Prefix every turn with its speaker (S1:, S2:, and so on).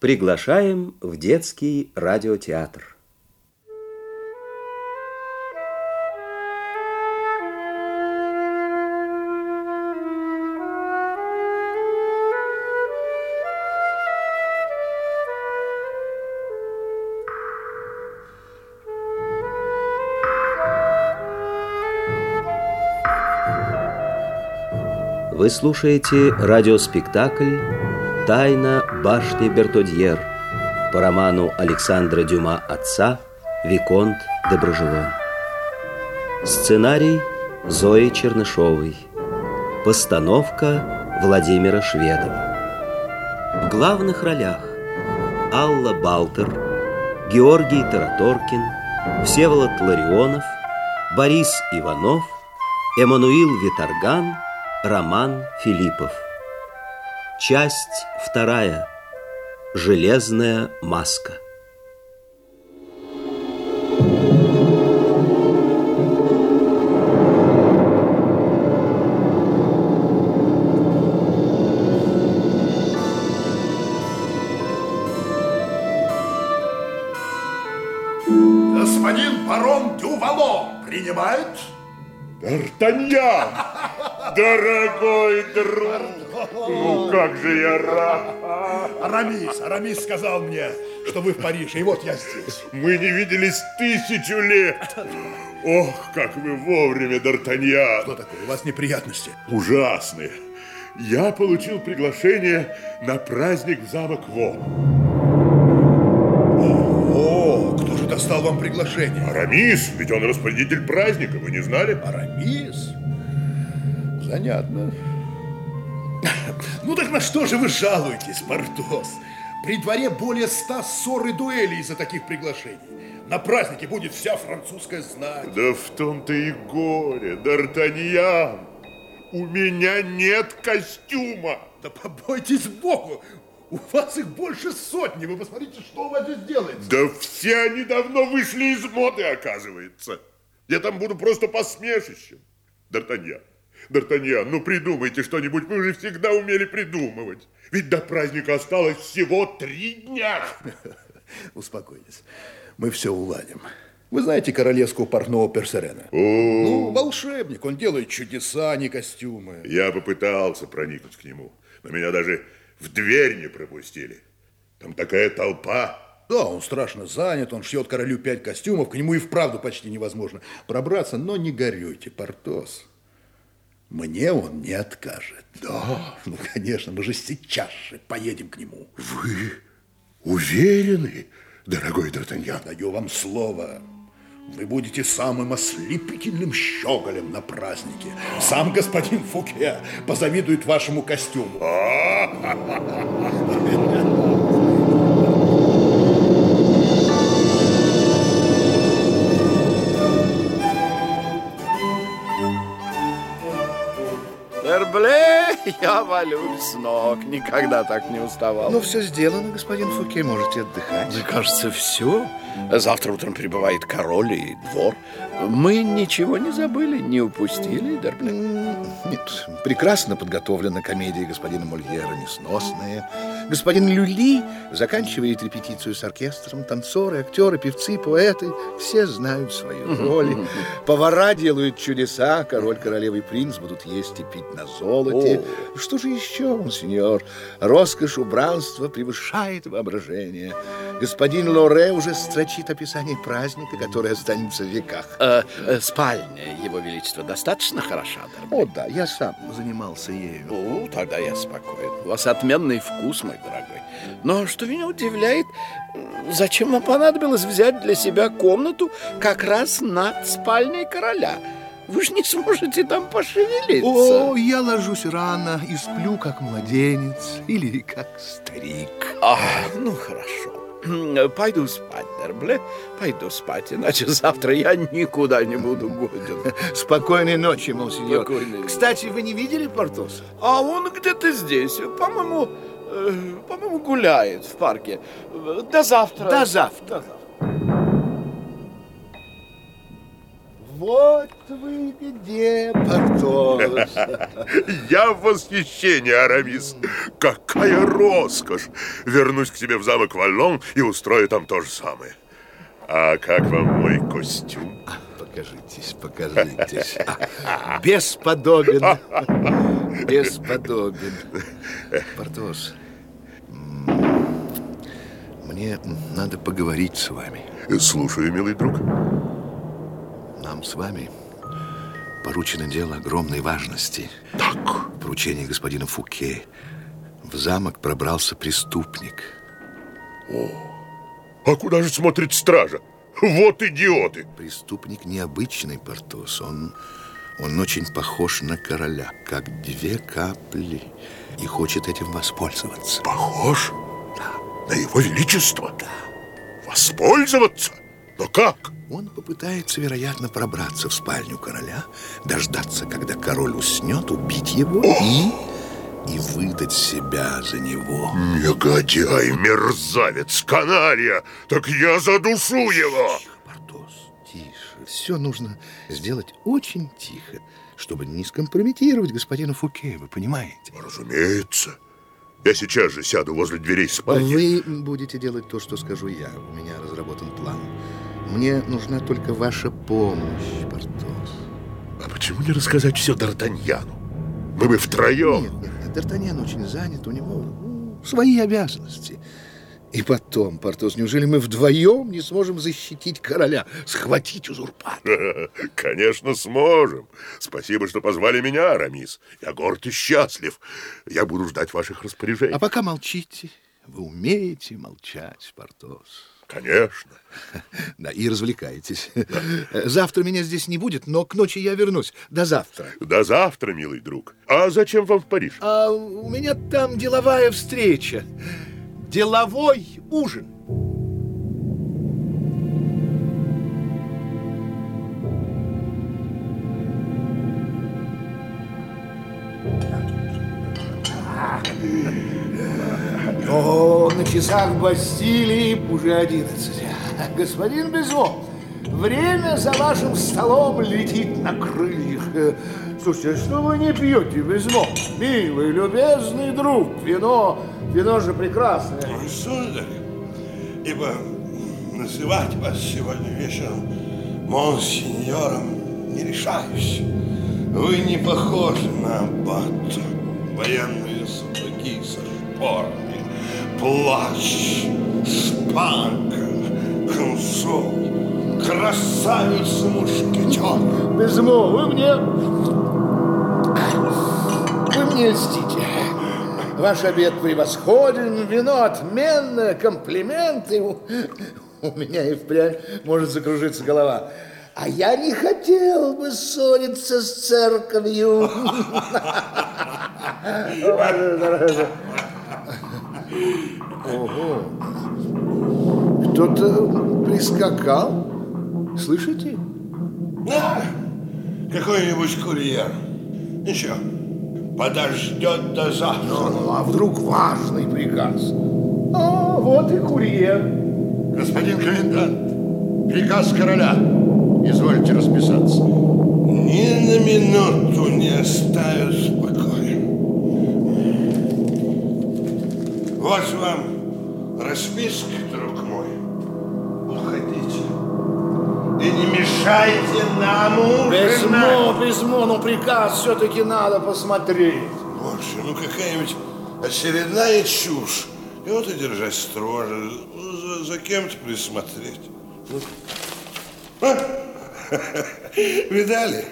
S1: Приглашаем в детский радиотеатр. Вы слушаете радиоспектакль «Тайна башни Бертодьер» по роману Александра Дюма «Отца» Виконт де Брожелон. Сценарий Зои Чернышовой. Постановка Владимира Шведова. В главных ролях Алла Балтер, Георгий Тараторкин, Всеволод Ларионов, Борис Иванов, Эммануил Виторган – Роман Филиппов Часть вторая Железная маска
S2: Господин барон Дювало принимает?
S3: Д'Артаньян! Дорогой друг! Ну, как же я рад!
S2: Арамис, Арамис сказал мне, что вы в Париже, и вот я здесь.
S3: Мы не виделись тысячу лет! Ох, как вы вовремя, Д'Артаньян!
S2: Что такое? У вас неприятности?
S3: Ужасные. Я получил приглашение на праздник в замок Во.
S2: О, кто же достал вам приглашение?
S3: Арамис, ведь он распорядитель праздника, вы не знали?
S2: Арамис? Занятно. Ну так на что же вы жалуетесь, Портос? При дворе более ста ссор и дуэлей из-за таких приглашений. На празднике будет вся французская знать.
S3: Да в том-то и горе, Д'Артаньян. У меня нет костюма.
S2: Да побойтесь Богу, у вас их больше сотни. Вы посмотрите, что у вас здесь делается.
S3: Да все они давно вышли из моды, оказывается. Я там буду просто посмешищем. Д'Артаньян, Д'Артаньян, ну придумайте что-нибудь, вы же всегда умели придумывать. Ведь до праздника осталось всего три дня.
S2: Успокойтесь, мы все уладим. Вы знаете королевского портного Персерена? Ну, волшебник, он делает чудеса, а не костюмы.
S3: Я попытался проникнуть к нему, но меня даже в дверь не пропустили. Там такая толпа.
S2: Да, он страшно занят, он шьет королю пять костюмов, к нему и вправду почти невозможно пробраться, но не горюйте, Портос. Мне он не откажет.
S3: Да?
S2: Ну, конечно, мы же сейчас же поедем к нему.
S3: Вы уверены, дорогой Д'Артаньян?
S2: Даю вам слово. Вы будете самым ослепительным щеголем на празднике. Сам господин Фуке позавидует вашему костюму.
S4: Я валюсь с ног. Никогда так не уставал.
S5: Ну, все сделано, господин Фуке, можете отдыхать.
S4: Мне кажется, все. Завтра утром прибывает король и двор. Мы ничего не забыли, не упустили, Дербле.
S5: Нет, прекрасно подготовлена комедия господина Мольера «Несносная». Господин Люли заканчивает репетицию с оркестром. Танцоры, актеры, певцы, поэты – все знают свою роль. Повара делают чудеса. Король, королева и принц будут есть и пить на золоте. Что же еще, монсеньор? Роскошь убранства превышает воображение. Господин Лоре уже строчит описание праздника, который останется в веках.
S4: Э, э, спальня его величества достаточно хороша, Дербле?
S5: О, да, я сам занимался ею.
S4: Ну, тогда я спокоен. У вас отменный вкус, мой дорогой. Но что меня удивляет, зачем вам понадобилось взять для себя комнату как раз над спальней короля? Вы же не сможете там пошевелиться.
S5: О, я ложусь рано и сплю, как младенец или как старик.
S4: А, ну хорошо. Пойду спать, Дербле, пойду спать, иначе завтра я никуда не буду годен.
S5: Спокойной ночи, монсеньор.
S4: Спокойной.
S5: Кстати, вы не видели Портоса?
S4: А он где-то здесь, по-моему, э, по-моему, гуляет в парке. До завтра.
S5: До завтра.
S4: До завтра.
S5: Вот вы где, Портос.
S3: Я в восхищении, Арамис. Какая роскошь! Вернусь к себе в замок Валлон и устрою там то же самое. А как вам мой костюм?
S5: Покажитесь, покажитесь. Бесподобен. Бесподобен. Портос, мне надо поговорить с вами.
S3: Слушаю, милый друг.
S5: Нам с вами поручено дело огромной важности.
S3: Так.
S5: Поручение господина Фуке. В замок пробрался преступник.
S3: О, а куда же смотрит стража? Вот идиоты!
S5: Преступник необычный, Портос. Он, он очень похож на короля, как две капли, и хочет этим воспользоваться.
S3: Похож? Да. На его величество? Да. Воспользоваться? Но как?
S5: Он попытается, вероятно, пробраться в спальню короля, дождаться, когда король уснет, убить его и... и выдать себя за него.
S3: Негодяй, мерзавец, каналья! Так я задушу его!
S5: Тише, Портос, тише. Все нужно сделать очень тихо, чтобы не скомпрометировать господина Фуке, вы понимаете?
S3: Разумеется. Я сейчас же сяду возле дверей спальни.
S5: Вы будете делать то, что скажу я. У меня разработан план. Мне нужна только ваша помощь, Портос.
S3: А почему не рассказать все Д'Артаньяну? Мы бы втроем.
S5: Нет, нет, нет, Д'Артаньян очень занят, у него ну, свои обязанности. И потом, Портос, неужели мы вдвоем не сможем защитить короля, схватить узурпатора?
S3: Конечно, сможем. Спасибо, что позвали меня, Арамис. Я горд и счастлив. Я буду ждать ваших распоряжений.
S5: А пока молчите. Вы умеете молчать, Портос.
S3: Конечно.
S5: Да, и развлекайтесь. Завтра меня здесь не будет, но к ночи я вернусь. До завтра.
S3: До завтра, милый друг. А зачем вам в Париж?
S5: А у меня там деловая встреча. Деловой ужин. О, на часах Бастилии уже одиннадцать. Господин Безо, время за вашим столом летит на крыльях. Слушайте, что вы не пьете, Безмо? Милый, любезный друг, вино, вино же прекрасное.
S6: Сударь, ибо называть вас сегодня вечером монсеньором не решаюсь. Вы не похожи на аббата. Военные сапоги со шпорами, плащ, шпага, консол, красавица-мушкетер.
S5: Безмо, вы мне... Вы мне льстите. Ваш обед превосходен, вино отменное, комплименты. У, у меня и впрямь может закружиться голова. А я не хотел бы ссориться с церковью. Ого. Кто-то прискакал. Слышите?
S6: Да, какой-нибудь курьер. Ничего, подождет до завтра.
S5: Ну, а вдруг важный приказ? А, вот и курьер.
S2: Господин комендант, приказ короля. Извольте расписаться.
S6: Ни на минуту не оставят в Вот вам расписка, друг мой. Уходите. И не мешайте нам ужинать.
S5: Письмо, письмо, но приказ все-таки надо посмотреть.
S6: Боже, ну какая-нибудь очередная чушь. И вот и держать строже. За, за кем-то присмотреть. Ну. А? Видали?